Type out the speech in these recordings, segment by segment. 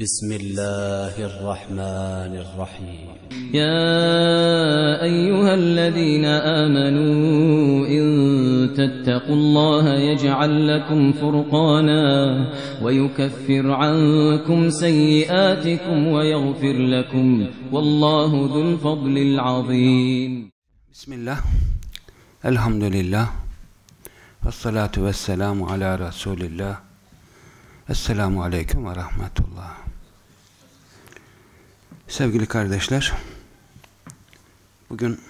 بسم الله الرحمن الرحيم. يا أيها الذين آمنوا إن تتقوا الله يجعل لكم فرقانا ويكفر عنكم سيئاتكم ويغفر لكم والله ذو الفضل العظيم. Bismillah, elhamdülillah, ve salatu ve selamu ala Resulillah, Esselamu Aleyküm ve Rahmetullah. Sevgili kardeşler, bugün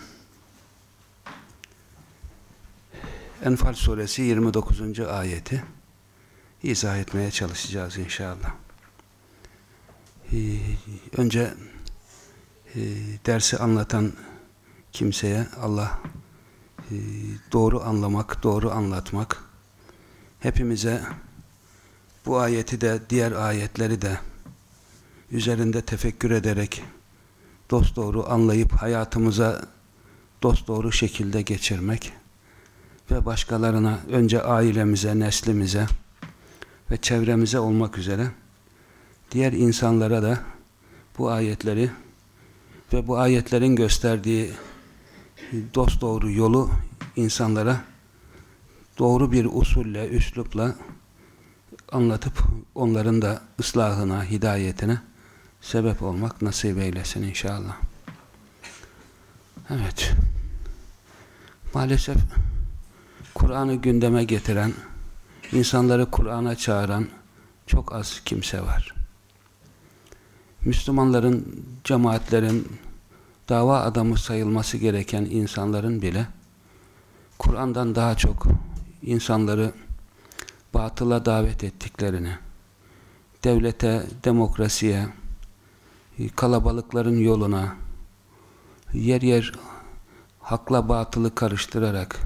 Enfal suresi 29. ayeti izah etmeye çalışacağız inşallah. Ee, önce e, dersi anlatan kimseye Allah e, doğru anlamak, doğru anlatmak, hepimize bu ayeti de diğer ayetleri de üzerinde tefekkür ederek dosdoğru anlayıp hayatımıza dosdoğru şekilde geçirmek ve başkalarına önce ailemize, neslimize ve çevremize olmak üzere diğer insanlara da bu ayetleri ve bu ayetlerin gösterdiği dosdoğru yolu insanlara doğru bir usulle, üslupla anlatıp onların da ıslahına, hidayetine sebep olmak nasip eylesin inşallah. Evet. Maalesef Kur'an'ı gündeme getiren, insanları Kur'an'a çağıran çok az kimse var. Müslümanların, cemaatlerin, dava adamı sayılması gereken insanların bile Kur'an'dan daha çok insanları batıla davet ettiklerini, devlete, demokrasiye, kalabalıkların yoluna, yer yer hakla batılı karıştırarak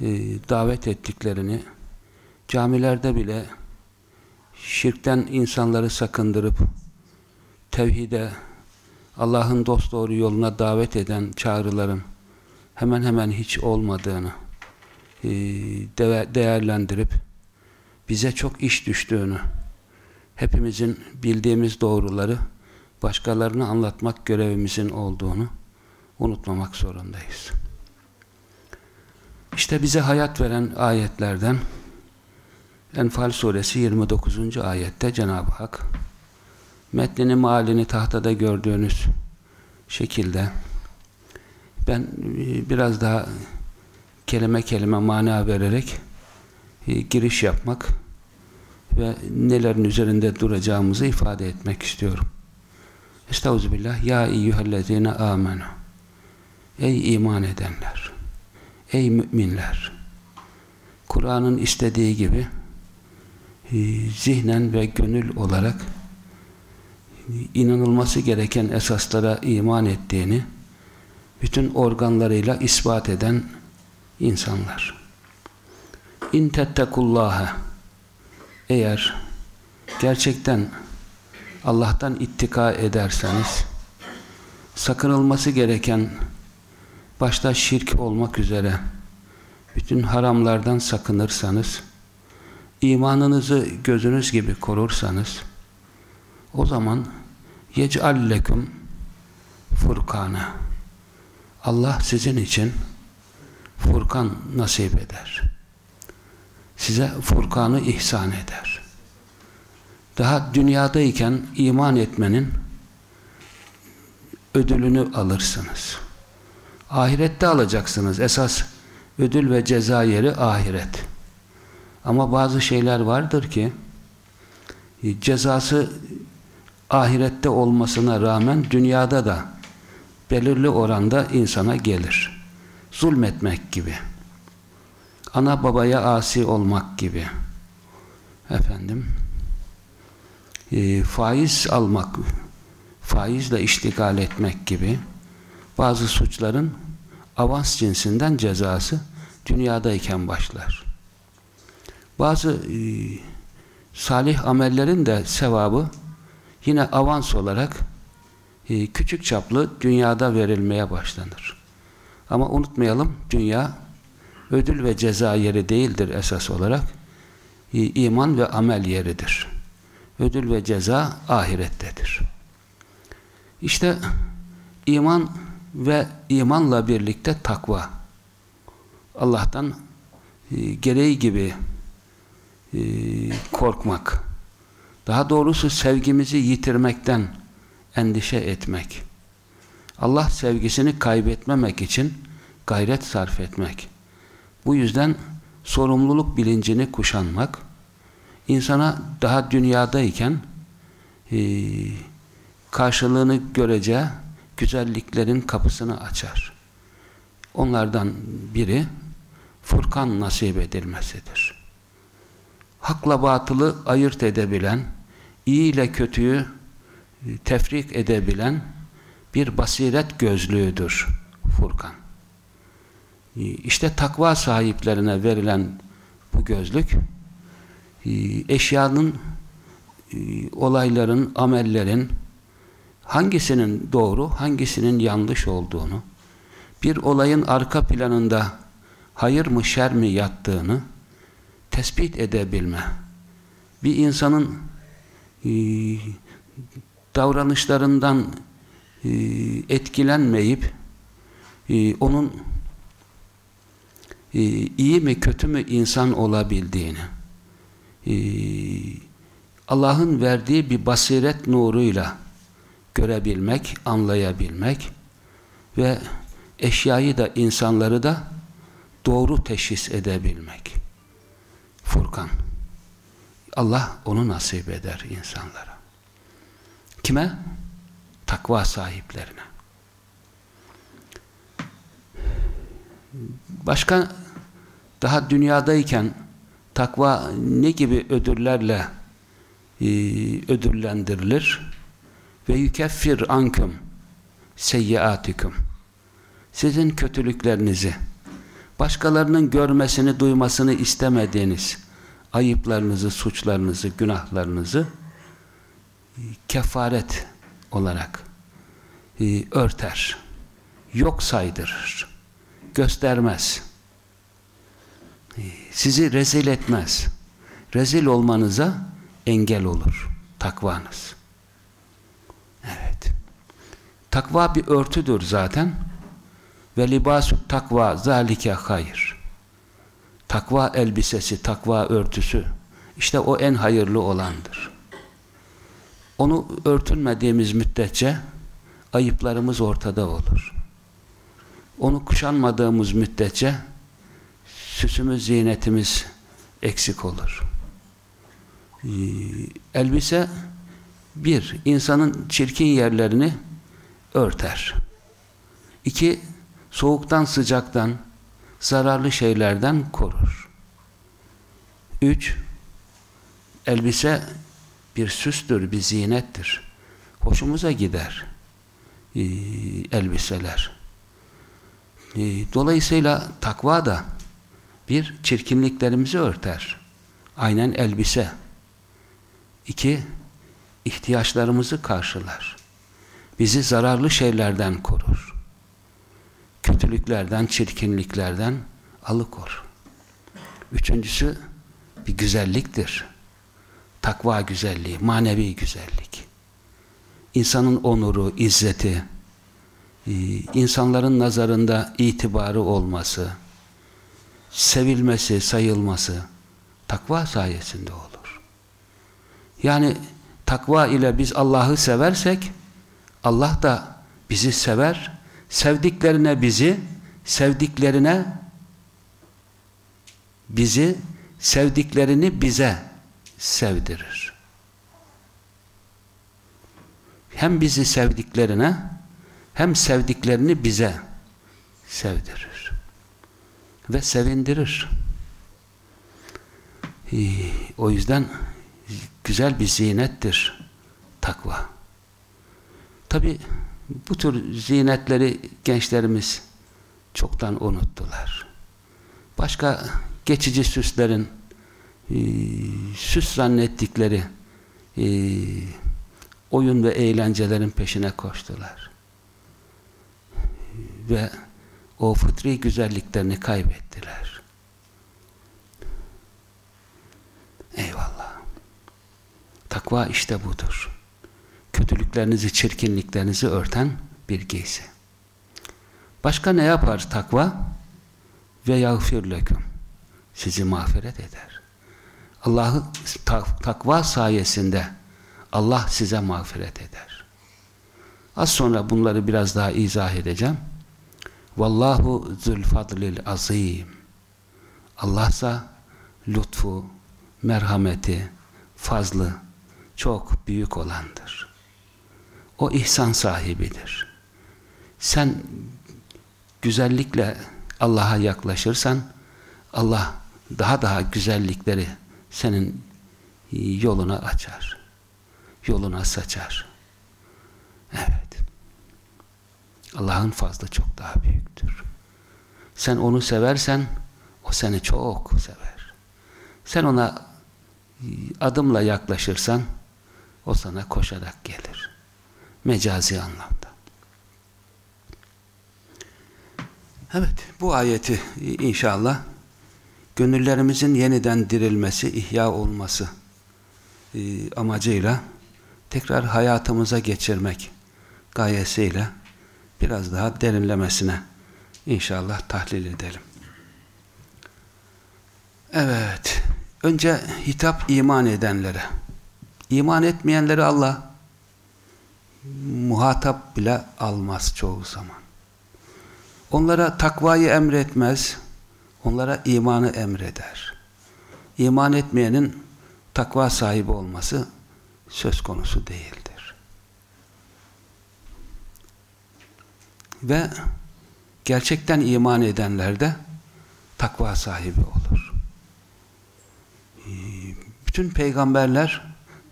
e, davet ettiklerini, camilerde bile şirkten insanları sakındırıp tevhide, Allah'ın dosdoğru yoluna davet eden çağrıların hemen hemen hiç olmadığını e, değerlendirip bize çok iş düştüğünü, hepimizin bildiğimiz doğruları başkalarına anlatmak görevimizin olduğunu unutmamak zorundayız. İşte bize hayat veren ayetlerden Enfal suresi 29. ayette Cenab-ı Hak metnini malini tahtada gördüğünüz şekilde ben biraz daha kelime kelime mana vererek giriş yapmak ve nelerin üzerinde duracağımızı ifade etmek istiyorum. Estağfirullah. Ya eyyühellezine amenu. Ey iman edenler. Ey müminler. Kur'an'ın istediği gibi zihnen ve gönül olarak inanılması gereken esaslara iman ettiğini bütün organlarıyla ispat eden insanlar. İn tettekullaha eğer gerçekten Allah'tan ittika ederseniz sakınılması gereken başta şirk olmak üzere bütün haramlardan sakınırsanız imanınızı gözünüz gibi korursanız o zaman yec'allekum furkana Allah sizin için Furkan nasip eder. Size Furkan'ı ihsan eder. Daha dünyadayken iman etmenin ödülünü alırsınız. Ahirette alacaksınız. Esas ödül ve ceza yeri ahiret. Ama bazı şeyler vardır ki cezası ahirette olmasına rağmen dünyada da belirli oranda insana gelir. Zulmetmek gibi. Ana babaya asi olmak gibi. Efendim e, faiz almak, faizle iştigal etmek gibi bazı suçların avans cinsinden cezası dünyadayken başlar. Bazı e, salih amellerin de sevabı yine avans olarak e, küçük çaplı dünyada verilmeye başlanır. Ama unutmayalım dünya ödül ve ceza yeri değildir esas olarak. E, iman ve amel yeridir. Ödül ve ceza ahirettedir. İşte iman ve imanla birlikte takva. Allah'tan e, gereği gibi e, korkmak. Daha doğrusu sevgimizi yitirmekten endişe etmek. Allah sevgisini kaybetmemek için gayret sarf etmek. Bu yüzden sorumluluk bilincini kuşanmak, insana daha dünyadayken e, karşılığını göreceği güzelliklerin kapısını açar. Onlardan biri Furkan nasip edilmesidir. Hakla batılı ayırt edebilen, iyi ile kötüyü e, tefrik edebilen bir basiret gözlüğüdür Furkan. E, işte takva sahiplerine verilen bu gözlük eşyanın, olayların, amellerin hangisinin doğru, hangisinin yanlış olduğunu, bir olayın arka planında hayır mı şer mi yattığını tespit edebilme. Bir insanın davranışlarından e, etkilenmeyip e, onun e, iyi mi kötü mü insan olabildiğini e, Allah'ın verdiği bir basiret nuruyla görebilmek, anlayabilmek ve eşyayı da insanları da doğru teşhis edebilmek. Furkan. Allah onu nasip eder insanlara. Kime? Takva sahiplerine. Başka daha dünyadayken takva ne gibi ödüllerle e, ödüllendirilir? Ve yükeffir anküm seyyiatikum sizin kötülüklerinizi başkalarının görmesini, duymasını istemediğiniz ayıplarınızı, suçlarınızı, günahlarınızı kefaret olarak e, örter. Yok saydırır. Göstermez. Sizi rezil etmez. Rezil olmanıza engel olur. Takvanız. Evet. Takva bir örtüdür zaten. Ve libasu takva zalike hayır. Takva elbisesi, takva örtüsü. İşte o en hayırlı olandır. Onu örtünmediğimiz müddetçe ayıplarımız ortada olur. Onu kuşanmadığımız müddetçe süsümüz, ziynetimiz eksik olur. Ee, elbise bir, insanın çirkin yerlerini örter. İki, soğuktan, sıcaktan, zararlı şeylerden korur. Üç, elbise bir süstür, bir zinettir. Hoşumuza gider e, elbiseler. E, dolayısıyla takva da bir, çirkinliklerimizi örter. Aynen elbise. İki, ihtiyaçlarımızı karşılar. Bizi zararlı şeylerden korur. Kötülüklerden, çirkinliklerden alıkor. Üçüncüsü bir güzelliktir takva güzelliği, manevi güzellik. İnsanın onuru, izzeti, e, insanların nazarında itibarı olması, sevilmesi, sayılması takva sayesinde olur. Yani takva ile biz Allah'ı seversek Allah da bizi sever, sevdiklerine bizi, sevdiklerine bizi, sevdiklerini bize sevdirir. Hem bizi sevdiklerine hem sevdiklerini bize sevdirir. Ve sevindirir. Ee, o yüzden güzel bir zinettir takva. Tabi bu tür zinetleri gençlerimiz çoktan unuttular. Başka geçici süslerin e, süs zannettikleri e, oyun ve eğlencelerin peşine koştular. Ve o fıtri güzelliklerini kaybettiler. Eyvallah. Takva işte budur. Kötülüklerinizi, çirkinliklerinizi örten bir giysi. Başka ne yapar takva? Ve yağfir leküm. Sizi mağfiret eder. Allah'ı takva sayesinde Allah size mağfiret eder. Az sonra bunları biraz daha izah edeceğim. Vallahu zülfadlil azim. Allahsa lütfu, merhameti, fazlı çok büyük olandır. O ihsan sahibidir. Sen güzellikle Allah'a yaklaşırsan Allah daha daha güzellikleri senin yoluna açar. Yoluna saçar. Evet. Allah'ın fazla çok daha büyüktür. Sen onu seversen o seni çok sever. Sen ona adımla yaklaşırsan o sana koşarak gelir. Mecazi anlamda. Evet, bu ayeti inşallah gönüllerimizin yeniden dirilmesi, ihya olması e, amacıyla tekrar hayatımıza geçirmek gayesiyle biraz daha derinlemesine inşallah tahlil edelim. Evet, önce hitap iman edenlere. İman etmeyenleri Allah muhatap bile almaz çoğu zaman. Onlara takvayı emretmez, onlara imanı emreder. İman etmeyenin takva sahibi olması söz konusu değildir. Ve gerçekten iman edenler de takva sahibi olur. Bütün peygamberler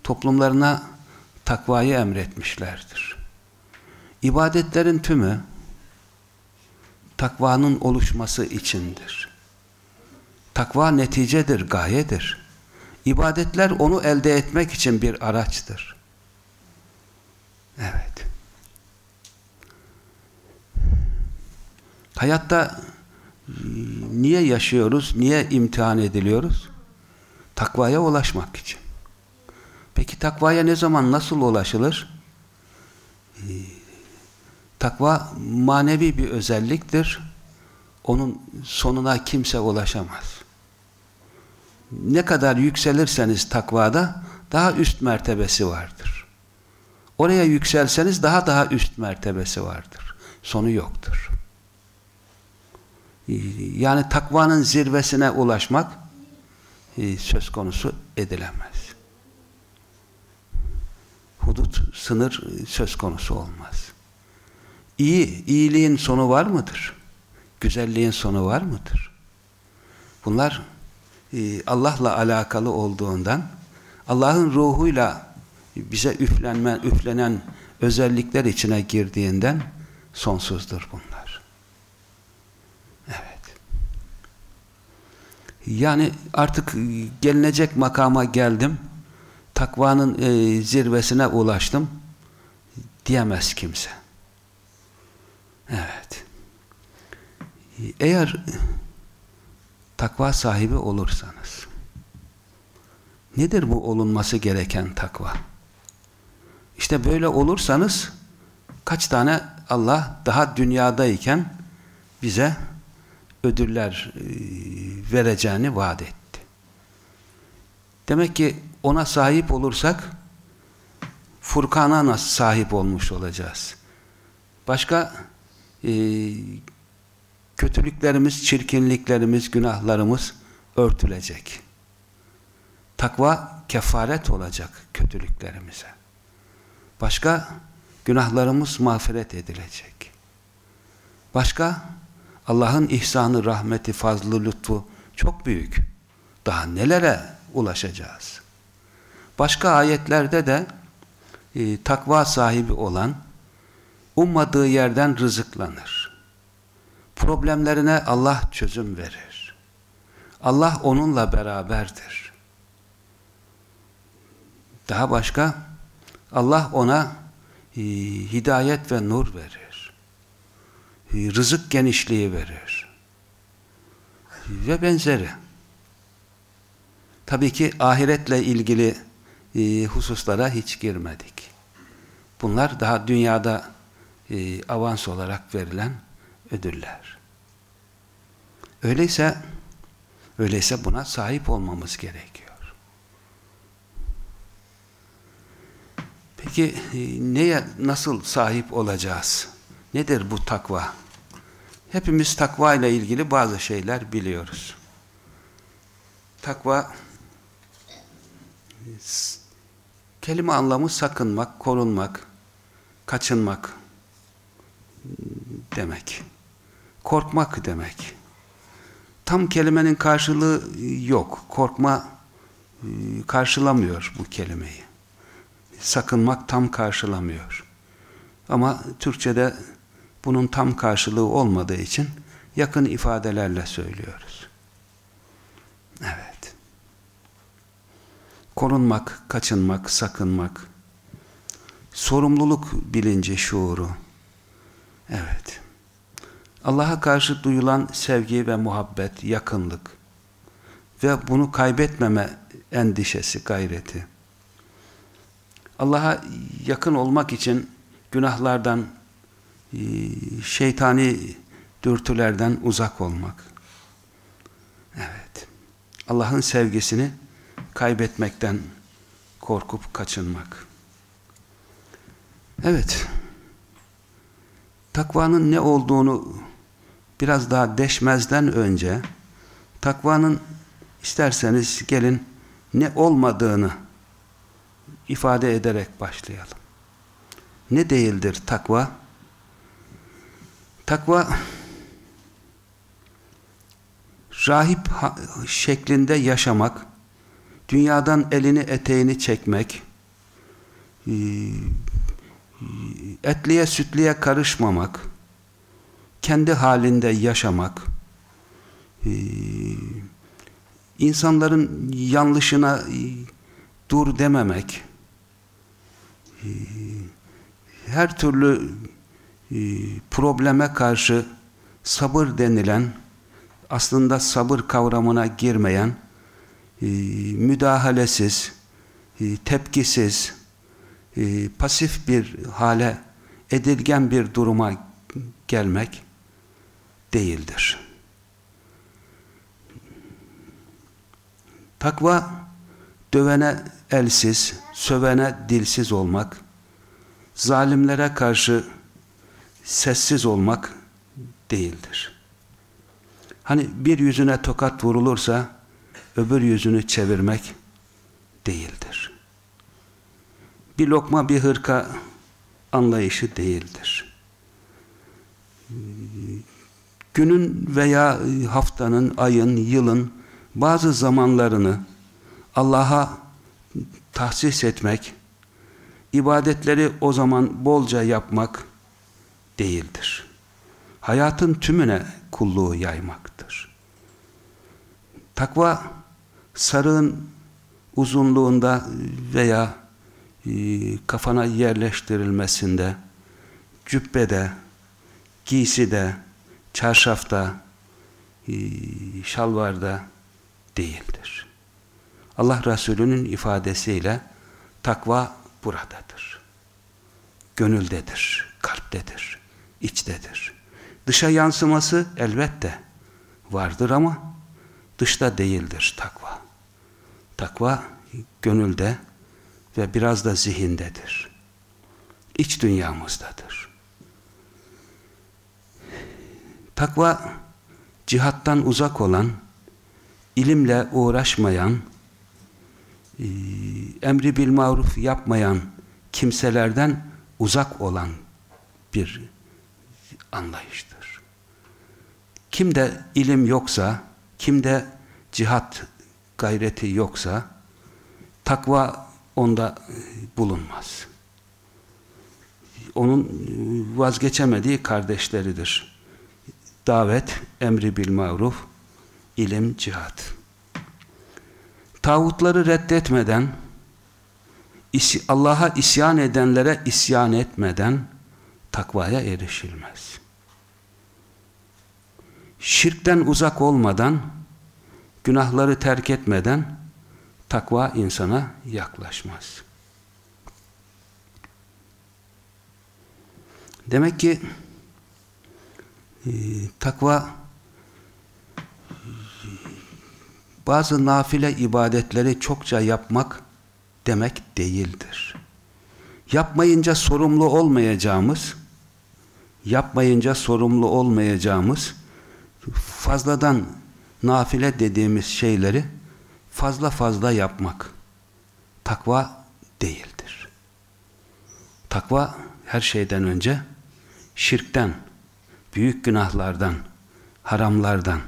toplumlarına takvayı emretmişlerdir. İbadetlerin tümü takvanın oluşması içindir. Takva neticedir, gayedir. İbadetler onu elde etmek için bir araçtır. Evet. Hayatta niye yaşıyoruz, niye imtihan ediliyoruz? Takvaya ulaşmak için. Peki takvaya ne zaman, nasıl ulaşılır? Takva manevi bir özelliktir. Onun sonuna kimse ulaşamaz. Ne kadar yükselirseniz takvada daha üst mertebesi vardır. Oraya yükselseniz daha daha üst mertebesi vardır. Sonu yoktur. Yani takvanın zirvesine ulaşmak e, söz konusu edilemez. Hudut, sınır söz konusu olmaz. İyi, iyiliğin sonu var mıdır? Güzelliğin sonu var mıdır? Bunlar e, Allah'la alakalı olduğundan Allah'ın ruhuyla bize üflenme, üflenen özellikler içine girdiğinden sonsuzdur bunlar. Evet. Yani artık gelinecek makama geldim, takvanın e, zirvesine ulaştım diyemez kimse. Evet. Eğer takva sahibi olursanız nedir bu olunması gereken takva? İşte böyle olursanız kaç tane Allah daha dünyadayken bize ödüller e, vereceğini vaat etti. Demek ki ona sahip olursak Furkan'a nasıl sahip olmuş olacağız? Başka e, kötülüklerimiz, çirkinliklerimiz, günahlarımız örtülecek. Takva kefaret olacak kötülüklerimize. Başka günahlarımız mağfiret edilecek. Başka Allah'ın ihsanı, rahmeti, fazlı, lütfu çok büyük. Daha nelere ulaşacağız? Başka ayetlerde de e, takva sahibi olan ummadığı yerden rızıklanır. Problemlerine Allah çözüm verir. Allah onunla beraberdir. Daha başka Allah ona e, hidayet ve nur verir. E, rızık genişliği verir. Ve benzeri. Tabii ki ahiretle ilgili e, hususlara hiç girmedik. Bunlar daha dünyada e, avans olarak verilen ödüller. Öyleyse öyleyse buna sahip olmamız gerekiyor. Peki e, neye nasıl sahip olacağız? Nedir bu takva? Hepimiz takva ile ilgili bazı şeyler biliyoruz. Takva kelime anlamı sakınmak, korunmak, kaçınmak demek. Korkmak demek. Tam kelimenin karşılığı yok. Korkma karşılamıyor bu kelimeyi. Sakınmak tam karşılamıyor. Ama Türkçe'de bunun tam karşılığı olmadığı için yakın ifadelerle söylüyoruz. Evet. Korunmak, kaçınmak, sakınmak, sorumluluk bilinci, şuuru. Evet. Allah'a karşı duyulan sevgi ve muhabbet, yakınlık ve bunu kaybetmeme endişesi, gayreti. Allah'a yakın olmak için günahlardan, şeytani dürtülerden uzak olmak. Evet. Allah'ın sevgisini kaybetmekten korkup kaçınmak. Evet. Takvanın ne olduğunu biraz daha deşmezden önce takvanın isterseniz gelin ne olmadığını ifade ederek başlayalım. Ne değildir takva? Takva rahip şeklinde yaşamak, dünyadan elini eteğini çekmek, e, etliye sütliye karışmamak, kendi halinde yaşamak, e, insanların yanlışına e, dur dememek, her türlü probleme karşı sabır denilen, aslında sabır kavramına girmeyen, müdahalesiz, tepkisiz, pasif bir hale, edilgen bir duruma gelmek değildir. Takva, dövene elsiz, sövene dilsiz olmak, zalimlere karşı sessiz olmak değildir. Hani bir yüzüne tokat vurulursa öbür yüzünü çevirmek değildir. Bir lokma bir hırka anlayışı değildir. Günün veya haftanın, ayın, yılın bazı zamanlarını Allah'a tahsis etmek, ibadetleri o zaman bolca yapmak değildir. Hayatın tümüne kulluğu yaymaktır. Takva sarığın uzunluğunda veya e, kafana yerleştirilmesinde, cübbede, giyside, çarşafta, e, şalvarda değildir. Allah Resulü'nün ifadesiyle takva buradadır. Gönüldedir, kalptedir, içtedir. Dışa yansıması elbette vardır ama dışta değildir takva. Takva gönülde ve biraz da zihindedir. İç dünyamızdadır. Takva cihattan uzak olan, ilimle uğraşmayan, e, emri bil maruf yapmayan kimselerden uzak olan bir anlayıştır. Kimde ilim yoksa, kimde cihat gayreti yoksa, takva onda bulunmaz. onun vazgeçemediği kardeşleridir. Davet, emri bil maruf, ilim, cihat. Tağutları reddetmeden, Allah'a isyan edenlere isyan etmeden takvaya erişilmez. Şirkten uzak olmadan, günahları terk etmeden takva insana yaklaşmaz. Demek ki e, takva bazı nafile ibadetleri çokça yapmak demek değildir. Yapmayınca sorumlu olmayacağımız yapmayınca sorumlu olmayacağımız fazladan nafile dediğimiz şeyleri fazla fazla yapmak takva değildir. Takva her şeyden önce şirkten, büyük günahlardan, haramlardan,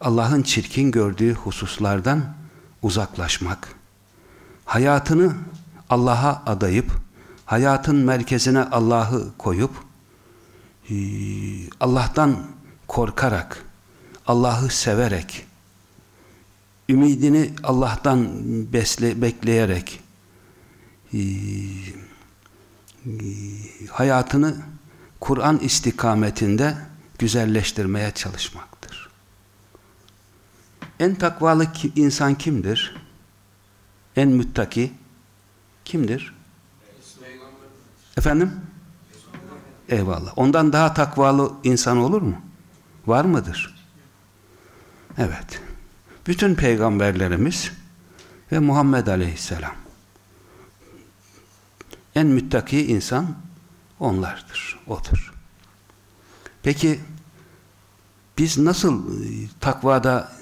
Allah'ın çirkin gördüğü hususlardan uzaklaşmak, hayatını Allah'a adayıp, hayatın merkezine Allah'ı koyup, Allah'tan korkarak, Allah'ı severek, ümidini Allah'tan besle, bekleyerek, e, e, hayatını Kur'an istikametinde güzelleştirmeye çalışmaktır. En takvalı insan kimdir? En müttaki kimdir? Efendim? Eyvallah. Ondan daha takvalı insan olur mu? Var mıdır? Evet. Bütün peygamberlerimiz ve Muhammed Aleyhisselam en müttaki insan onlardır, odur. Peki biz nasıl e, takvada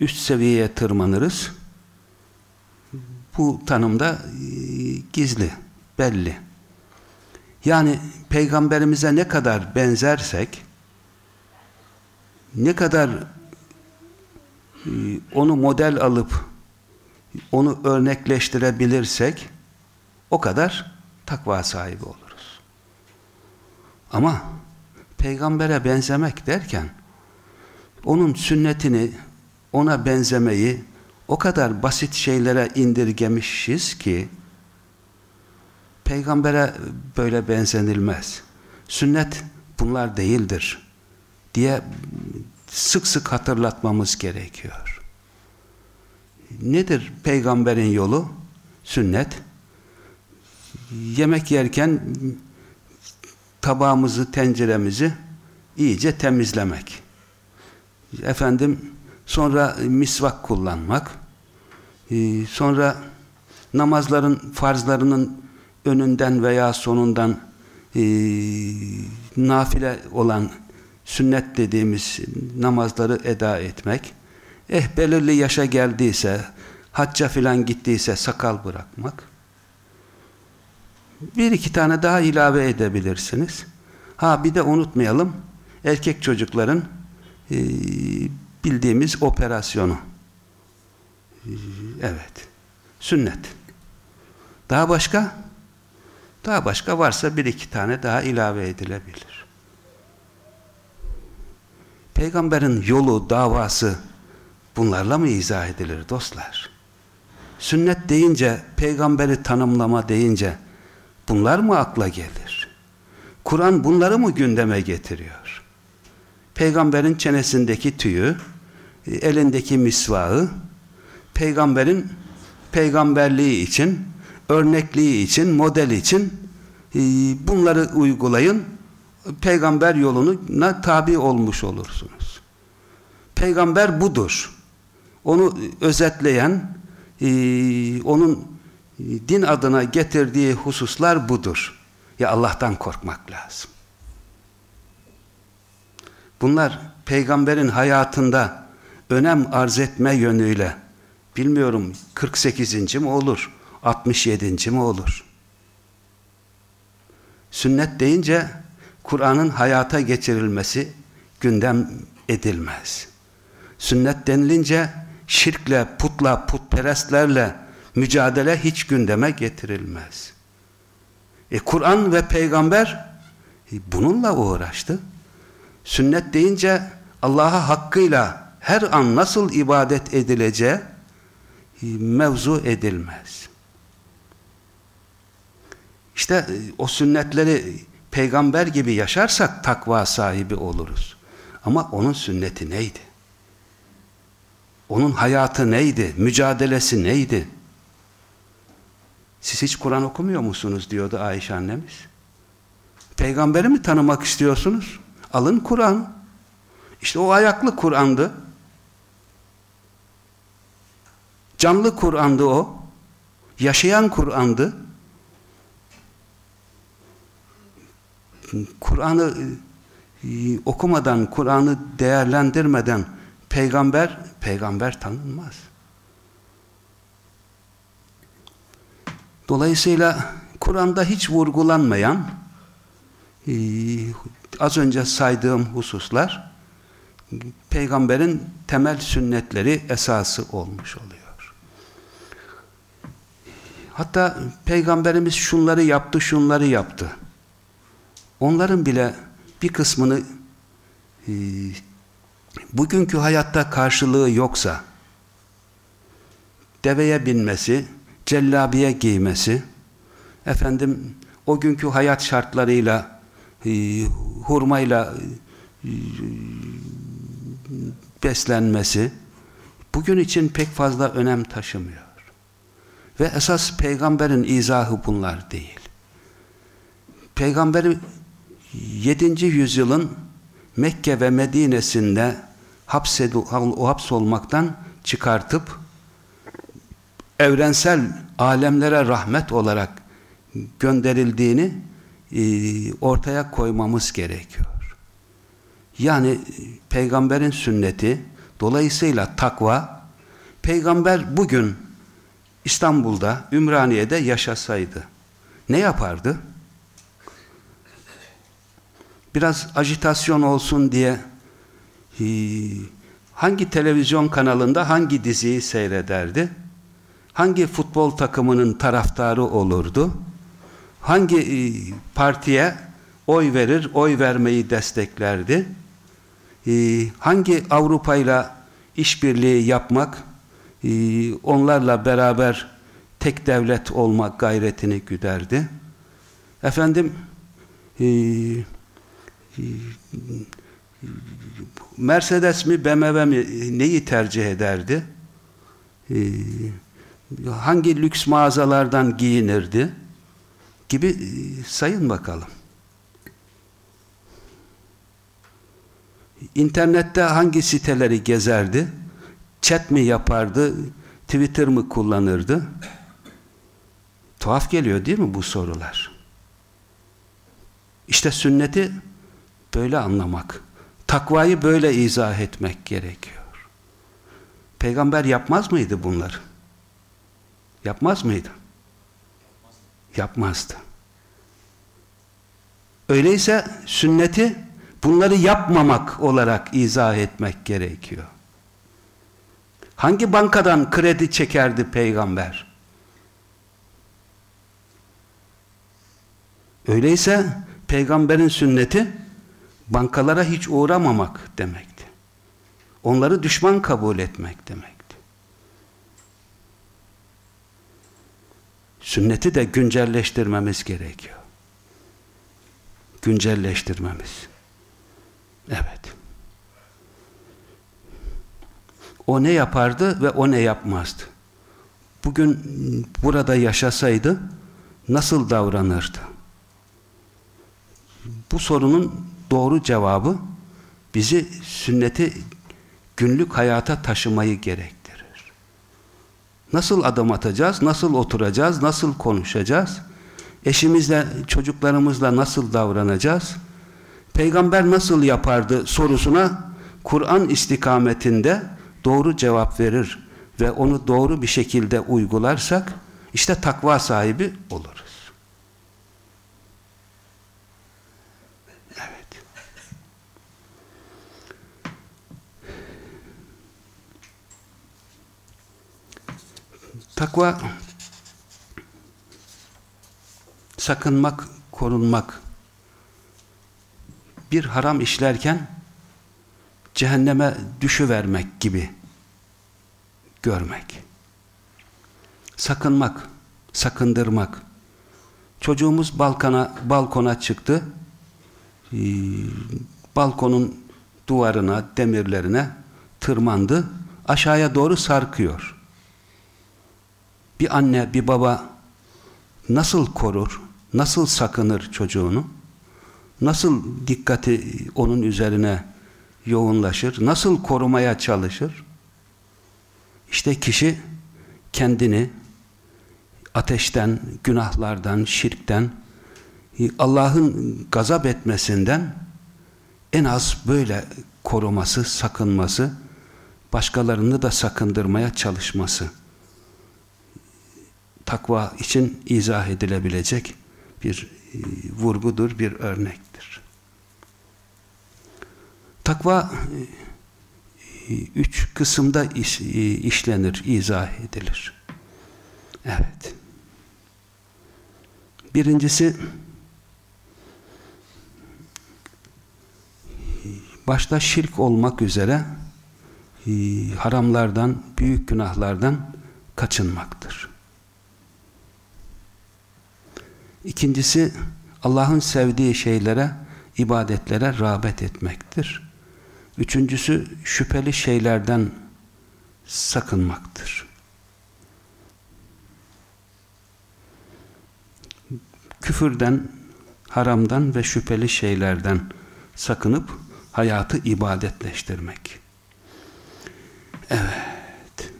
üst seviyeye tırmanırız? Bu tanımda e, gizli, belli. Yani peygamberimize ne kadar benzersek ne kadar e, onu model alıp onu örnekleştirebilirsek o kadar takva sahibi oluruz. Ama peygambere benzemek derken onun sünnetini ona benzemeyi o kadar basit şeylere indirgemişiz ki peygambere böyle benzenilmez. Sünnet bunlar değildir diye sık sık hatırlatmamız gerekiyor. Nedir peygamberin yolu? Sünnet. Yemek yerken tabağımızı, tenceremizi iyice temizlemek. Efendim sonra misvak kullanmak. Ee, sonra namazların farzlarının önünden veya sonundan e, nafile olan sünnet dediğimiz namazları eda etmek. Eh belirli yaşa geldiyse, hacca filan gittiyse sakal bırakmak. Bir iki tane daha ilave edebilirsiniz. Ha bir de unutmayalım, erkek çocukların e, bildiğimiz operasyonu. E, evet. Sünnet. Daha başka? Daha başka varsa bir iki tane daha ilave edilebilir. Peygamberin yolu, davası bunlarla mı izah edilir dostlar? Sünnet deyince, peygamberi tanımlama deyince bunlar mı akla gelir? Kur'an bunları mı gündeme getiriyor? Peygamberin çenesindeki tüyü, elindeki misvağı, peygamberin peygamberliği için, örnekliği için, model için e, bunları uygulayın, peygamber yoluna tabi olmuş olursunuz. Peygamber budur. Onu özetleyen, e, onun din adına getirdiği hususlar budur. Ya Allah'tan korkmak lazım. Bunlar peygamberin hayatında önem arz etme yönüyle bilmiyorum 48. mi olur, 67. mi olur? Sünnet deyince Kur'an'ın hayata geçirilmesi gündem edilmez. Sünnet denilince şirkle, putla, putperestlerle mücadele hiç gündeme getirilmez. E Kur'an ve peygamber e, bununla uğraştı. Sünnet deyince Allah'a hakkıyla her an nasıl ibadet edileceği e, mevzu edilmez. İşte e, o sünnetleri peygamber gibi yaşarsak takva sahibi oluruz. Ama onun sünneti neydi? Onun hayatı neydi? Mücadelesi neydi? Siz hiç Kur'an okumuyor musunuz diyordu Ayşe annemiz. Peygamberi mi tanımak istiyorsunuz? Alın Kur'an. İşte o ayaklı Kur'an'dı. Canlı Kur'an'dı o. Yaşayan Kur'an'dı. Kur'an'ı e, okumadan, Kur'an'ı değerlendirmeden peygamber, peygamber tanınmaz. Dolayısıyla Kur'an'da hiç vurgulanmayan e, az önce saydığım hususlar peygamberin temel sünnetleri esası olmuş oluyor. Hatta peygamberimiz şunları yaptı, şunları yaptı. Onların bile bir kısmını e, bugünkü hayatta karşılığı yoksa deveye binmesi, cellabiye giymesi, efendim o günkü hayat şartlarıyla e, hurmayla e, beslenmesi bugün için pek fazla önem taşımıyor. Ve esas peygamberin izahı bunlar değil. Peygamberi 7. yüzyılın Mekke ve Medine'sinde hapsolmaktan çıkartıp evrensel alemlere rahmet olarak gönderildiğini e, ortaya koymamız gerekiyor. Yani peygamberin sünneti dolayısıyla takva peygamber bugün İstanbul'da, Ümraniye'de yaşasaydı ne yapardı? Biraz ajitasyon olsun diye hangi televizyon kanalında hangi diziyi seyrederdi? Hangi futbol takımının taraftarı olurdu? Hangi e, partiye oy verir, oy vermeyi desteklerdi? E, hangi Avrupa ile işbirliği yapmak, e, onlarla beraber tek devlet olmak gayretini güderdi? Efendim, Mercedes mi, BMW mi neyi tercih ederdi? hangi lüks mağazalardan giyinirdi gibi e, sayın bakalım. İnternette hangi siteleri gezerdi? Chat mi yapardı? Twitter mı kullanırdı? Tuhaf geliyor değil mi bu sorular? İşte sünneti böyle anlamak. Takvayı böyle izah etmek gerekiyor. Peygamber yapmaz mıydı bunları? Yapmaz mıydı? Yapmazdı. Öyleyse sünneti bunları yapmamak olarak izah etmek gerekiyor. Hangi bankadan kredi çekerdi peygamber? Öyleyse peygamberin sünneti bankalara hiç uğramamak demekti. Onları düşman kabul etmek demek. Sünneti de güncelleştirmemiz gerekiyor. Güncelleştirmemiz. Evet. O ne yapardı ve o ne yapmazdı? Bugün burada yaşasaydı nasıl davranırdı? Bu sorunun doğru cevabı bizi sünneti günlük hayata taşımayı gerek. Nasıl adım atacağız? Nasıl oturacağız? Nasıl konuşacağız? Eşimizle, çocuklarımızla nasıl davranacağız? Peygamber nasıl yapardı sorusuna Kur'an istikametinde doğru cevap verir ve onu doğru bir şekilde uygularsak işte takva sahibi olur. Takva sakınmak, korunmak. Bir haram işlerken cehenneme düşüvermek gibi görmek. Sakınmak, sakındırmak. Çocuğumuz balkona, balkona çıktı. Ee, balkonun duvarına, demirlerine tırmandı. Aşağıya doğru sarkıyor. Bir anne, bir baba nasıl korur, nasıl sakınır çocuğunu? Nasıl dikkati onun üzerine yoğunlaşır? Nasıl korumaya çalışır? İşte kişi kendini ateşten, günahlardan, şirkten, Allah'ın gazap etmesinden en az böyle koruması, sakınması, başkalarını da sakındırmaya çalışması takva için izah edilebilecek bir e, vurgudur, bir örnektir. Takva e, üç kısımda iş, e, işlenir, izah edilir. Evet. Birincisi başta şirk olmak üzere haramlardan, büyük günahlardan kaçınmaktır. İkincisi Allah'ın sevdiği şeylere, ibadetlere rağbet etmektir. Üçüncüsü şüpheli şeylerden sakınmaktır. Küfürden, haramdan ve şüpheli şeylerden sakınıp hayatı ibadetleştirmek. Evet.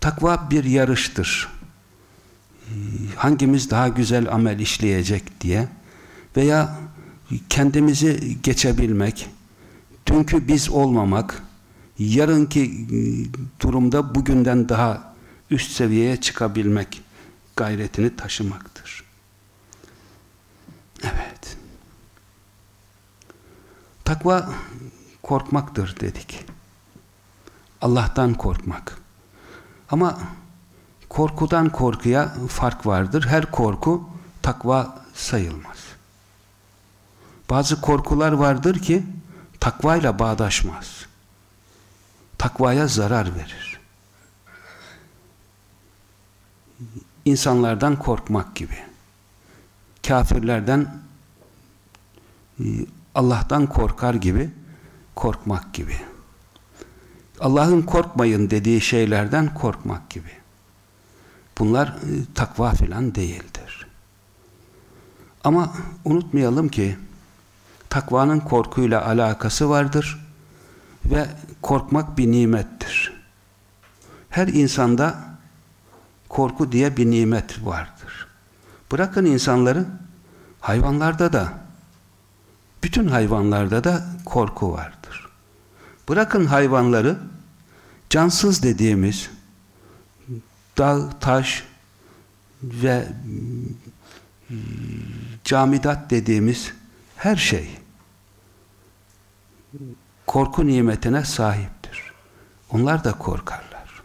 Takva bir yarıştır hangimiz daha güzel amel işleyecek diye veya kendimizi geçebilmek, dünkü biz olmamak, yarınki e, durumda bugünden daha üst seviyeye çıkabilmek gayretini taşımaktır. Evet. Takva korkmaktır dedik. Allah'tan korkmak. Ama korkudan korkuya fark vardır. Her korku takva sayılmaz. Bazı korkular vardır ki takvayla bağdaşmaz. Takvaya zarar verir. İnsanlardan korkmak gibi. Kafirlerden e, Allah'tan korkar gibi korkmak gibi. Allah'ın korkmayın dediği şeylerden korkmak gibi. Bunlar e, takva filan değildir. Ama unutmayalım ki takvanın korkuyla alakası vardır ve korkmak bir nimettir. Her insanda korku diye bir nimet vardır. Bırakın insanları hayvanlarda da bütün hayvanlarda da korku vardır. Bırakın hayvanları cansız dediğimiz dağ, taş ve camidat dediğimiz her şey korku nimetine sahiptir. Onlar da korkarlar.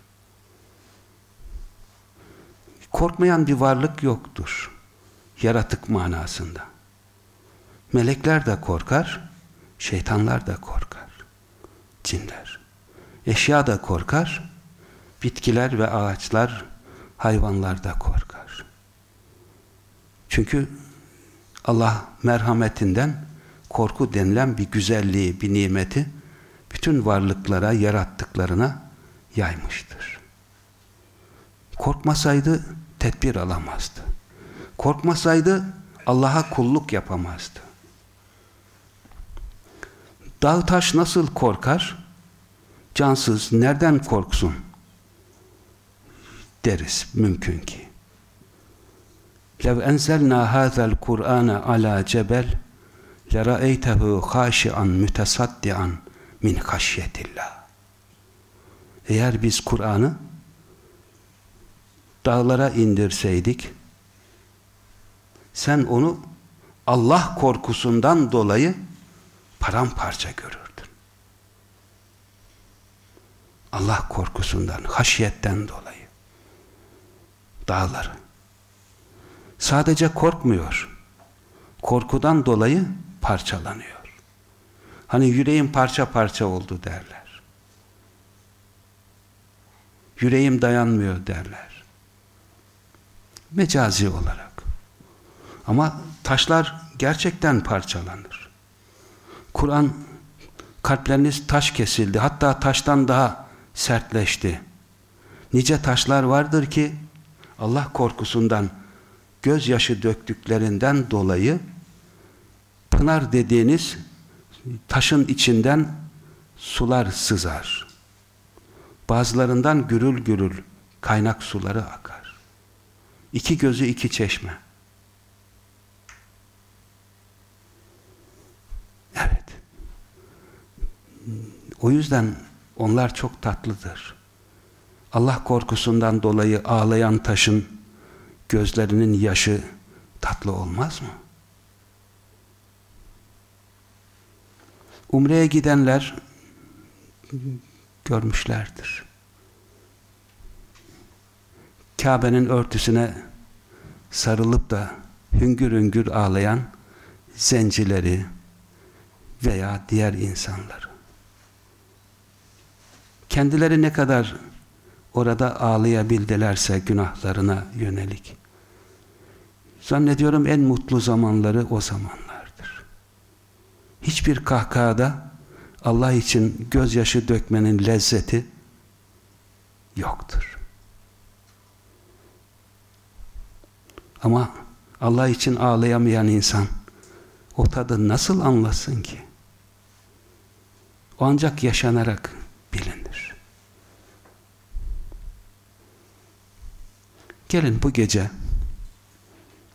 Korkmayan bir varlık yoktur. Yaratık manasında. Melekler de korkar, şeytanlar da korkar. Cinler. Eşya da korkar, bitkiler ve ağaçlar, hayvanlar da korkar. Çünkü Allah merhametinden korku denilen bir güzelliği, bir nimeti bütün varlıklara, yarattıklarına yaymıştır. Korkmasaydı tedbir alamazdı. Korkmasaydı Allah'a kulluk yapamazdı. Dağ taş nasıl korkar? Cansız, nereden korksun? deriz mümkün ki. Lev enzelna hazel Kur'ana ala cebel lera'eytehu haşi'an mütesaddian min haşyetillah. Eğer biz Kur'an'ı dağlara indirseydik sen onu Allah korkusundan dolayı paramparça görürdün. Allah korkusundan, haşiyetten dolayı dağları. Sadece korkmuyor. Korkudan dolayı parçalanıyor. Hani yüreğim parça parça oldu derler. Yüreğim dayanmıyor derler. Mecazi olarak. Ama taşlar gerçekten parçalanır. Kur'an kalpleriniz taş kesildi. Hatta taştan daha sertleşti. Nice taşlar vardır ki Allah korkusundan gözyaşı döktüklerinden dolayı pınar dediğiniz taşın içinden sular sızar. Bazılarından gürül gürül kaynak suları akar. İki gözü iki çeşme. Evet. O yüzden onlar çok tatlıdır. Allah korkusundan dolayı ağlayan taşın gözlerinin yaşı tatlı olmaz mı? Umre'ye gidenler görmüşlerdir. Kabe'nin örtüsüne sarılıp da hüngür hüngür ağlayan zencileri veya diğer insanları. Kendileri ne kadar orada ağlayabildilerse günahlarına yönelik. Zannediyorum en mutlu zamanları o zamanlardır. Hiçbir kahkahada Allah için gözyaşı dökmenin lezzeti yoktur. Ama Allah için ağlayamayan insan o tadı nasıl anlasın ki? O ancak yaşanarak bilinir. Gelin bu gece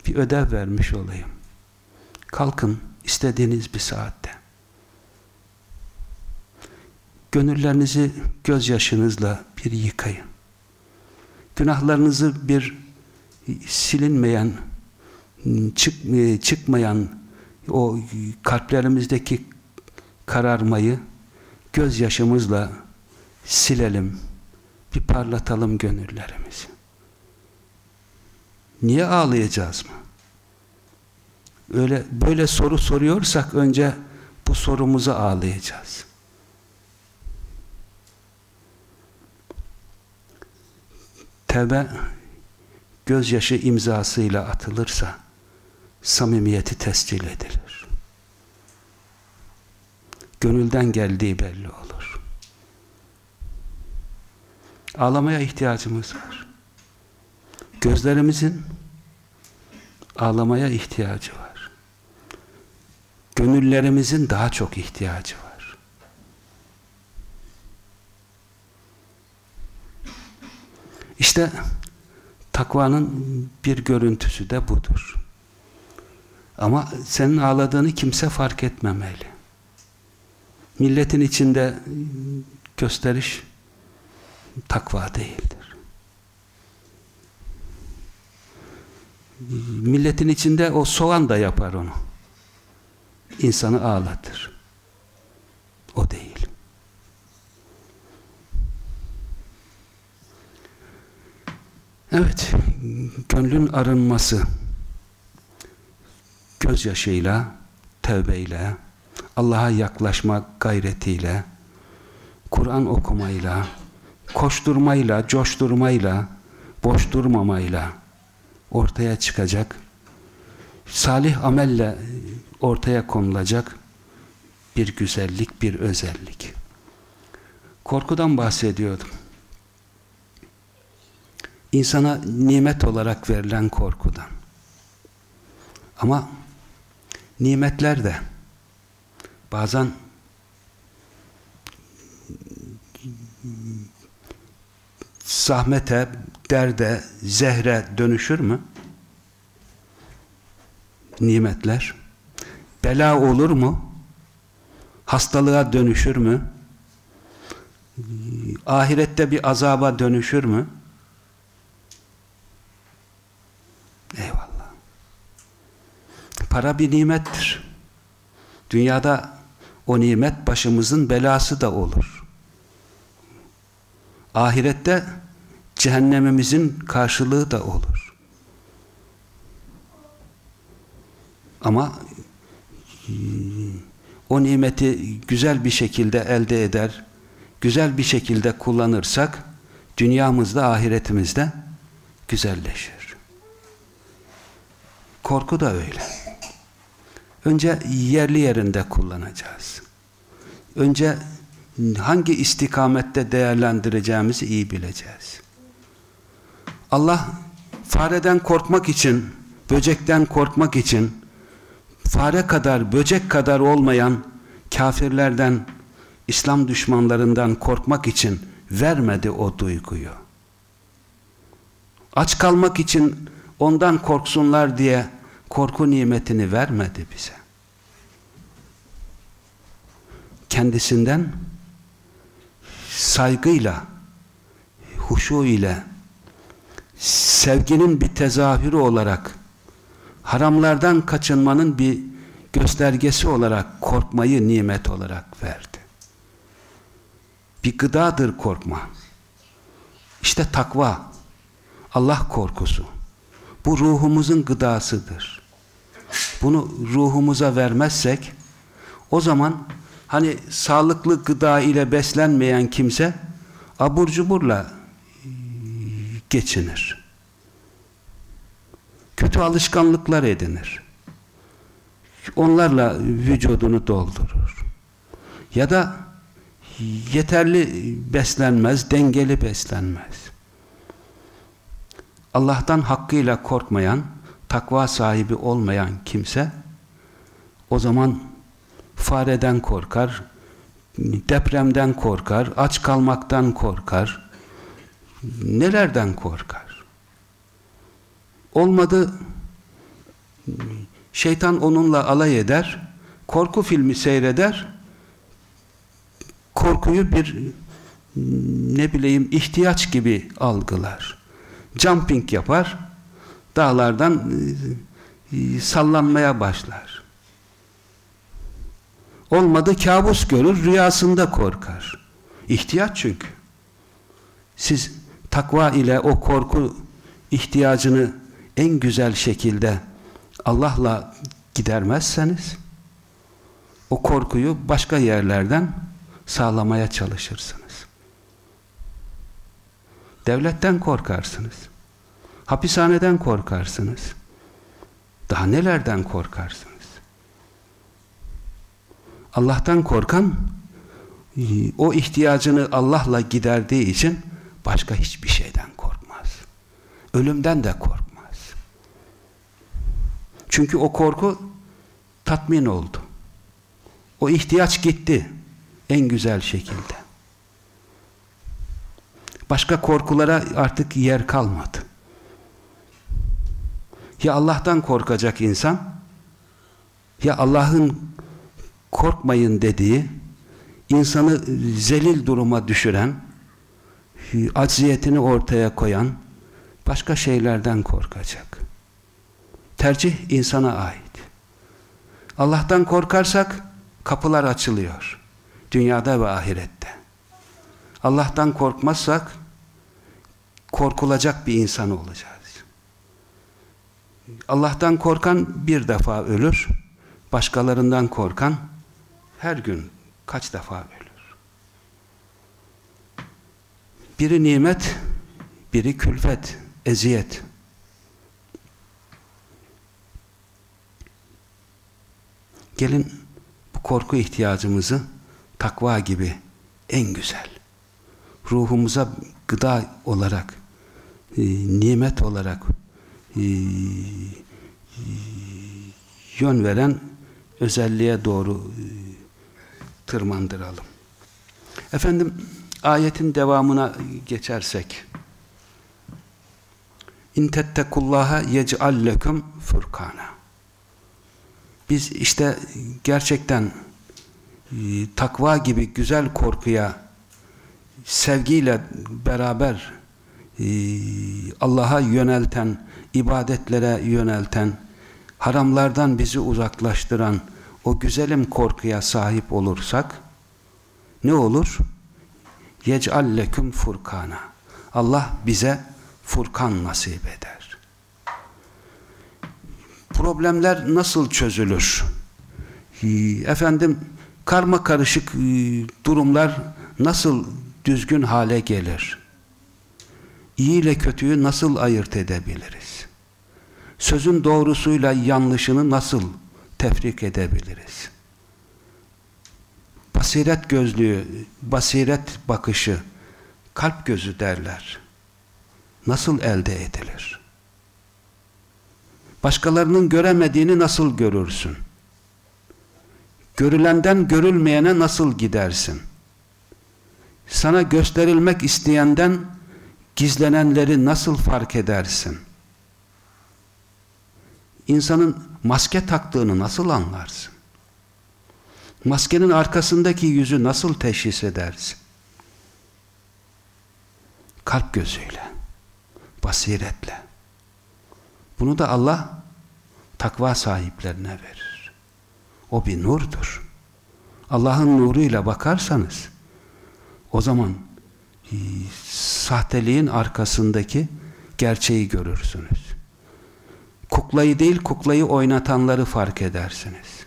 bir ödev vermiş olayım. Kalkın istediğiniz bir saatte. Gönüllerinizi gözyaşınızla bir yıkayın. Günahlarınızı bir silinmeyen, çık, çıkmayan o kalplerimizdeki kararmayı gözyaşımızla silelim, bir parlatalım gönüllerimizi. Niye ağlayacağız mı? Öyle böyle soru soruyorsak önce bu sorumuzu ağlayacağız. Tevbe gözyaşı imzasıyla atılırsa samimiyeti tescil edilir. Gönülden geldiği belli olur. Ağlamaya ihtiyacımız var. Gözlerimizin ağlamaya ihtiyacı var. Gönüllerimizin daha çok ihtiyacı var. İşte takvanın bir görüntüsü de budur. Ama senin ağladığını kimse fark etmemeli. Milletin içinde gösteriş takva değildir. Milletin içinde o soğan da yapar onu. İnsanı ağlatır. O değil. Evet, gönlün arınması gözyaşıyla, tövbeyle, Allah'a yaklaşma gayretiyle, Kur'an okumayla, koşturmayla, coşturmayla, boş durmamayla ortaya çıkacak, salih amelle ortaya konulacak bir güzellik, bir özellik. Korkudan bahsediyordum. İnsana nimet olarak verilen korkudan. Ama nimetler de bazen zahmete, derde, zehre dönüşür mü? Nimetler. Bela olur mu? Hastalığa dönüşür mü? Ahirette bir azaba dönüşür mü? Eyvallah. Para bir nimettir. Dünyada o nimet başımızın belası da olur. Ahirette cehennemimizin karşılığı da olur. Ama e, o nimeti güzel bir şekilde elde eder, güzel bir şekilde kullanırsak dünyamızda, ahiretimizde güzelleşir. Korku da öyle. Önce yerli yerinde kullanacağız. Önce hangi istikamette değerlendireceğimizi iyi bileceğiz. Allah fareden korkmak için, böcekten korkmak için, fare kadar, böcek kadar olmayan kafirlerden, İslam düşmanlarından korkmak için vermedi o duyguyu. Aç kalmak için ondan korksunlar diye korku nimetini vermedi bize. Kendisinden saygıyla, huşu ile, sevginin bir tezahürü olarak, haramlardan kaçınmanın bir göstergesi olarak korkmayı nimet olarak verdi. Bir gıdadır korkma. İşte takva, Allah korkusu. Bu ruhumuzun gıdasıdır. Bunu ruhumuza vermezsek o zaman hani sağlıklı gıda ile beslenmeyen kimse abur cuburla geçinir. Kötü alışkanlıklar edinir. Onlarla vücudunu doldurur. Ya da yeterli beslenmez, dengeli beslenmez. Allah'tan hakkıyla korkmayan, takva sahibi olmayan kimse o zaman fareden korkar, depremden korkar, aç kalmaktan korkar, nelerden korkar? Olmadı şeytan onunla alay eder, korku filmi seyreder, korkuyu bir ne bileyim ihtiyaç gibi algılar jumping yapar, dağlardan e, sallanmaya başlar. Olmadı kabus görür, rüyasında korkar. İhtiyaç çünkü. Siz takva ile o korku ihtiyacını en güzel şekilde Allah'la gidermezseniz o korkuyu başka yerlerden sağlamaya çalışırsınız. Devletten korkarsınız. Hapishaneden korkarsınız. Daha nelerden korkarsınız? Allah'tan korkan o ihtiyacını Allah'la giderdiği için başka hiçbir şeyden korkmaz. Ölümden de korkmaz. Çünkü o korku tatmin oldu. O ihtiyaç gitti en güzel şekilde. Başka korkulara artık yer kalmadı. Ya Allah'tan korkacak insan ya Allah'ın korkmayın dediği insanı zelil duruma düşüren acziyetini ortaya koyan başka şeylerden korkacak. Tercih insana ait. Allah'tan korkarsak kapılar açılıyor. Dünyada ve ahirette. Allah'tan korkmazsak korkulacak bir insan olacağız. Allah'tan korkan bir defa ölür, başkalarından korkan her gün kaç defa ölür. Biri nimet, biri külfet, eziyet. Gelin bu korku ihtiyacımızı takva gibi en güzel, ruhumuza gıda olarak e, nimet olarak e, yön veren özelliğe doğru e, tırmandıralım. Efendim ayetin devamına geçersek İn tettekullaha yec'al lekum furkana. Biz işte gerçekten e, takva gibi güzel korkuya sevgiyle beraber ee, Allah'a yönelten, ibadetlere yönelten, haramlardan bizi uzaklaştıran o güzelim korkuya sahip olursak ne olur? يَجْعَلْ لَكُمْ furkana. Allah bize Furkan nasip eder. problemler nasıl çözülür? Ee, efendim karma karışık e, durumlar nasıl düzgün hale gelir? İyi ile kötüyü nasıl ayırt edebiliriz? Sözün doğrusuyla yanlışını nasıl tefrik edebiliriz? Basiret gözlüğü, basiret bakışı, kalp gözü derler. Nasıl elde edilir? Başkalarının göremediğini nasıl görürsün? Görülenden görülmeyene nasıl gidersin? Sana gösterilmek isteyenden gizlenenleri nasıl fark edersin? İnsanın maske taktığını nasıl anlarsın? Maskenin arkasındaki yüzü nasıl teşhis edersin? Kalp gözüyle, basiretle. Bunu da Allah takva sahiplerine verir. O bir nurdur. Allah'ın nuruyla bakarsanız o zaman e, sahteliğin arkasındaki gerçeği görürsünüz. Kuklayı değil kuklayı oynatanları fark edersiniz.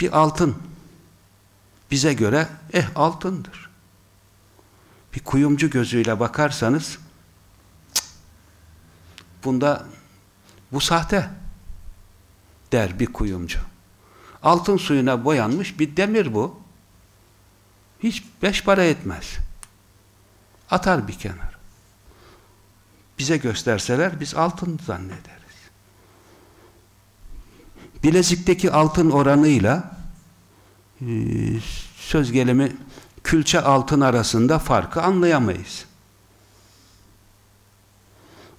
Bir altın bize göre eh altındır. Bir kuyumcu gözüyle bakarsanız bunda bu sahte der bir kuyumcu. Altın suyuna boyanmış bir demir bu. Hiç beş para etmez. Atar bir kenar. Bize gösterseler biz altın zannederiz. Bilezikteki altın oranıyla e, söz gelimi külçe altın arasında farkı anlayamayız.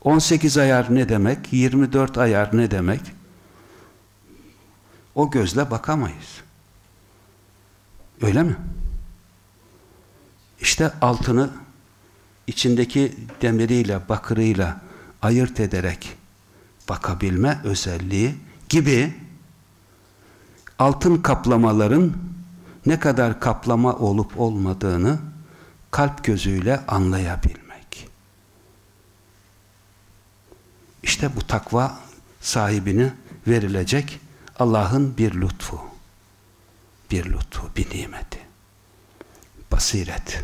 18 ayar ne demek? 24 ayar ne demek? O gözle bakamayız. Öyle mi? İşte altını içindeki demiriyle, bakırıyla ayırt ederek bakabilme özelliği gibi altın kaplamaların ne kadar kaplama olup olmadığını kalp gözüyle anlayabilmek. İşte bu takva sahibine verilecek Allah'ın bir lütfu. Bir lütfu, bir nimeti. Basiret.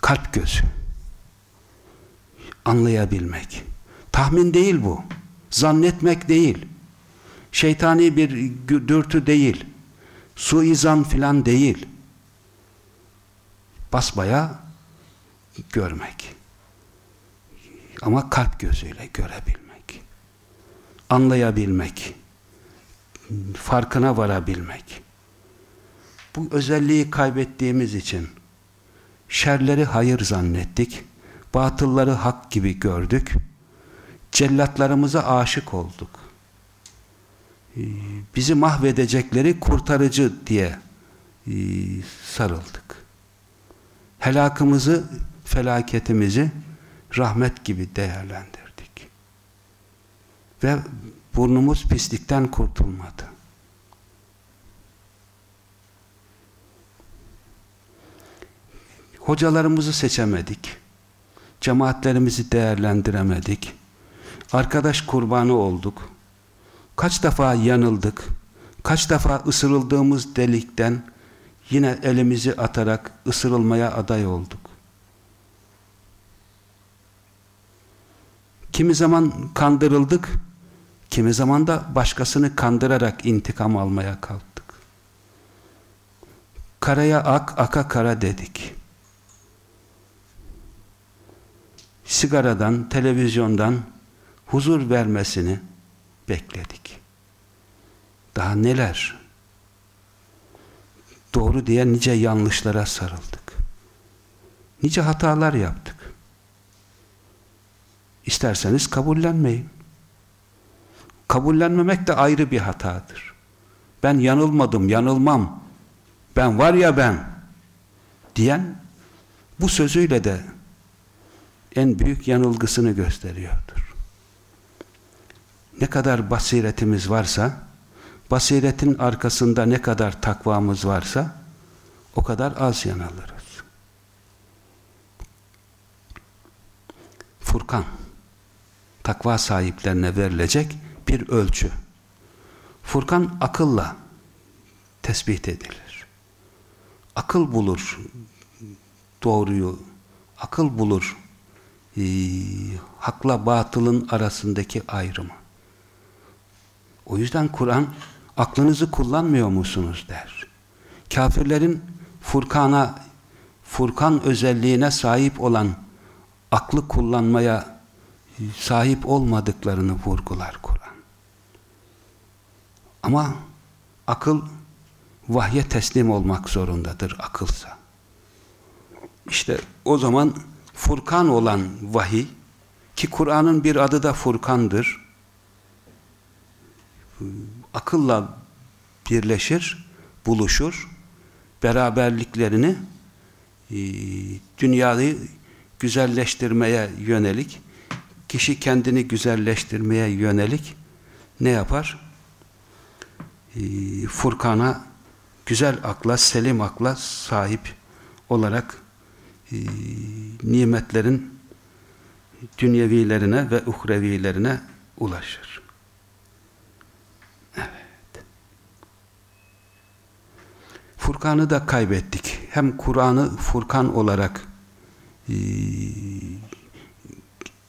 Kalp gözü. Anlayabilmek. Tahmin değil bu. Zannetmek değil. Şeytani bir dürtü değil. Suizan filan değil. Basbaya görmek. Ama kalp gözüyle görebilmek. Anlayabilmek. Farkına varabilmek. Bu özelliği kaybettiğimiz için şerleri hayır zannettik. Batılları hak gibi gördük. Cellatlarımıza aşık olduk. Bizi mahvedecekleri kurtarıcı diye e, sarıldık. Helakımızı, felaketimizi rahmet gibi değerlendirdik. Ve burnumuz pislikten kurtulmadı. Hocalarımızı seçemedik. Cemaatlerimizi değerlendiremedik. Arkadaş kurbanı olduk. Kaç defa yanıldık. Kaç defa ısırıldığımız delikten yine elimizi atarak ısırılmaya aday olduk. Kimi zaman kandırıldık, kimi zaman da başkasını kandırarak intikam almaya kalktık. Karaya ak, aka kara dedik. Sigaradan, televizyondan huzur vermesini bekledik. Daha neler? Doğru diye nice yanlışlara sarıldık. Nice hatalar yaptık. İsterseniz kabullenmeyin. Kabullenmemek de ayrı bir hatadır. Ben yanılmadım, yanılmam. Ben var ya ben diyen bu sözüyle de en büyük yanılgısını gösteriyordur. Ne kadar basiretimiz varsa, basiretin arkasında ne kadar takvamız varsa, o kadar az yanılırız. Furkan takva sahiplerine verilecek bir ölçü. Furkan akılla tespit edilir. Akıl bulur doğruyu, akıl bulur e, hakla batılın arasındaki ayrımı. O yüzden Kur'an aklınızı kullanmıyor musunuz der. Kafirlerin Furkan'a Furkan özelliğine sahip olan aklı kullanmaya sahip olmadıklarını vurgular Kur'an. Ama akıl vahye teslim olmak zorundadır akılsa. İşte o zaman Furkan olan vahiy ki Kur'an'ın bir adı da Furkan'dır. Akılla birleşir, buluşur, beraberliklerini e, dünyayı güzelleştirmeye yönelik, kişi kendini güzelleştirmeye yönelik ne yapar? E, Furkan'a, güzel akla, selim akla sahip olarak e, nimetlerin dünyevilerine ve uhrevilerine ulaşır. Evet. Furkan'ı da kaybettik. Hem Kur'an'ı Furkan olarak e,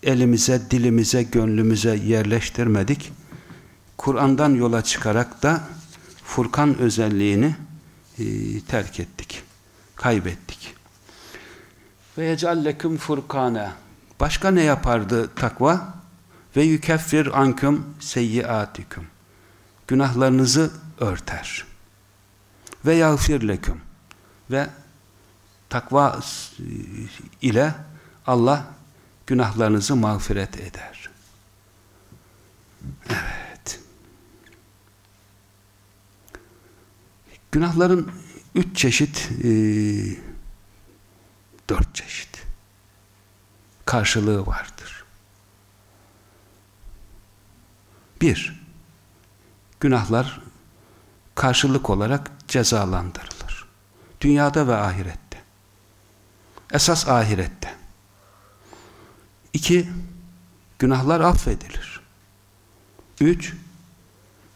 elimize, dilimize, gönlümüze yerleştirmedik. Kur'an'dan yola çıkarak da Furkan özelliğini e, terk ettik. Kaybettik. Ve yecallekum furkana. Başka ne yapardı takva? Ve yükeffir ankum seyyiatikum. Günahlarınızı örter. Ve yağfir leküm. Ve takva ile Allah günahlarınızı mağfiret eder. Evet. Günahların üç çeşit e, dört çeşit karşılığı vardır. Bir, günahlar karşılık olarak cezalandırılır. Dünyada ve ahirette. Esas ahirette. İki, günahlar affedilir. Üç,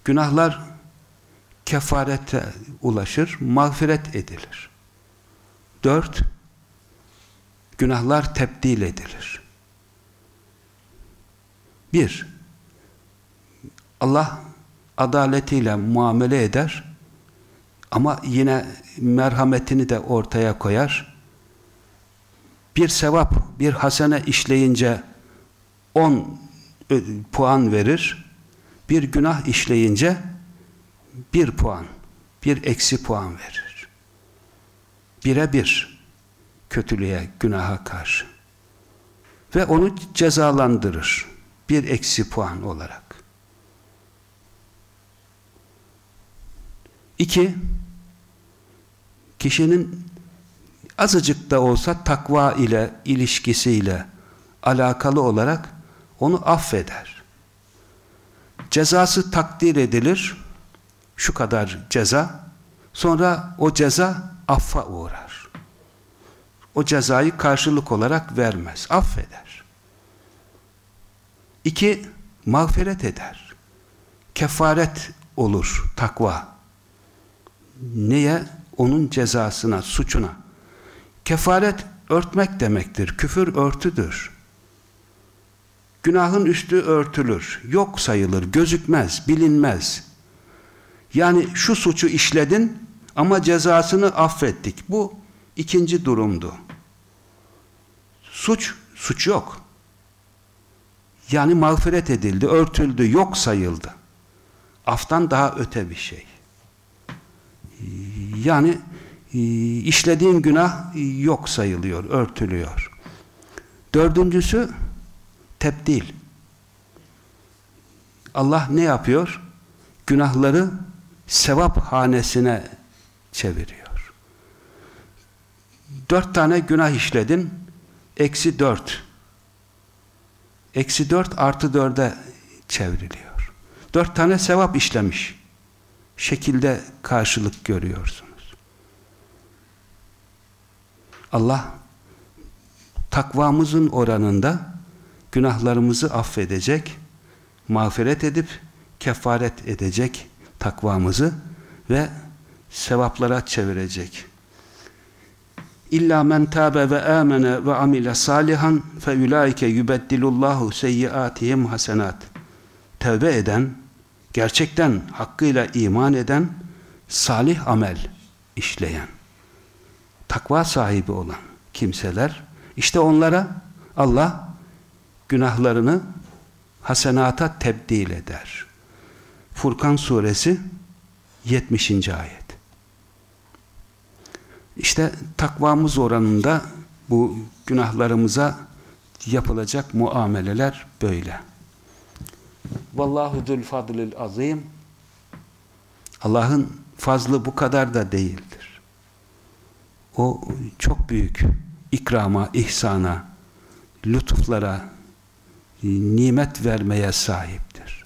günahlar kefarete ulaşır, mağfiret edilir. Dört, günahlar tebdil edilir. Bir, Allah adaletiyle muamele eder ama yine merhametini de ortaya koyar. Bir sevap, bir hasene işleyince on puan verir. Bir günah işleyince bir puan, bir eksi puan verir. Bire bir kötülüğe, günaha karşı. Ve onu cezalandırır. Bir eksi puan olarak. İki, kişinin azıcık da olsa takva ile, ilişkisiyle alakalı olarak onu affeder. Cezası takdir edilir, şu kadar ceza, sonra o ceza affa uğrar o cezayı karşılık olarak vermez. Affeder. İki, mağfiret eder. Kefaret olur takva. Neye? Onun cezasına, suçuna. Kefaret örtmek demektir. Küfür örtüdür. Günahın üstü örtülür. Yok sayılır, gözükmez, bilinmez. Yani şu suçu işledin ama cezasını affettik. Bu ikinci durumdu. Suç, suç yok. Yani mağfiret edildi, örtüldü, yok sayıldı. Aftan daha öte bir şey. Yani e, işlediğin günah yok sayılıyor, örtülüyor. Dördüncüsü tebdil. Allah ne yapıyor? Günahları sevap hanesine çeviriyor. Dört tane günah işledin, eksi dört. Eksi dört artı dörde çevriliyor. Dört tane sevap işlemiş. Şekilde karşılık görüyorsunuz. Allah takvamızın oranında günahlarımızı affedecek, mağfiret edip kefaret edecek takvamızı ve sevaplara çevirecek. İlla men tabe ve amene ve amile salihan fe ulaike yubeddilullahu seyyiatihim hasenat. Tevbe eden, gerçekten hakkıyla iman eden, salih amel işleyen, takva sahibi olan kimseler, işte onlara Allah günahlarını hasenata tebdil eder. Furkan suresi 70. ayet. İşte takvamız oranında bu günahlarımıza yapılacak muameleler böyle. Vallahu zul fadlil azim. Allah'ın fazlı bu kadar da değildir. O çok büyük ikrama, ihsana, lütuflara, nimet vermeye sahiptir.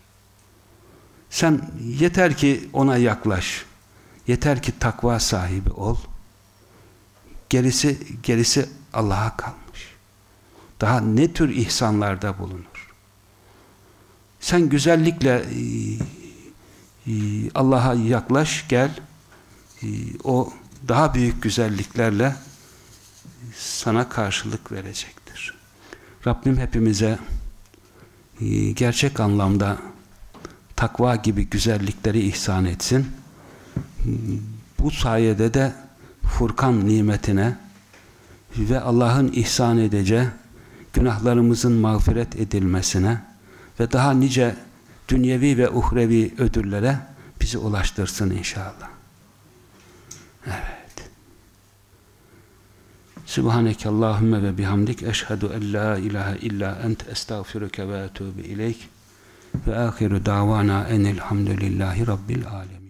Sen yeter ki ona yaklaş. Yeter ki takva sahibi ol. Gerisi gerisi Allah'a kalmış. Daha ne tür ihsanlarda bulunur? Sen güzellikle e, e, Allah'a yaklaş, gel. E, o daha büyük güzelliklerle sana karşılık verecektir. Rabbim hepimize gerçek anlamda takva gibi güzellikleri ihsan etsin. Bu sayede de Furkan nimetine ve Allah'ın ihsan edeceği günahlarımızın mağfiret edilmesine ve daha nice dünyevi ve uhrevi ödüllere bizi ulaştırsın inşallah. Evet. Subhaneke Allahümme ve bihamdik eşhedü en la ilahe illa ent estağfiruke ve etûbü ileyk ve ahiru davana enelhamdülillahi rabbil alemin.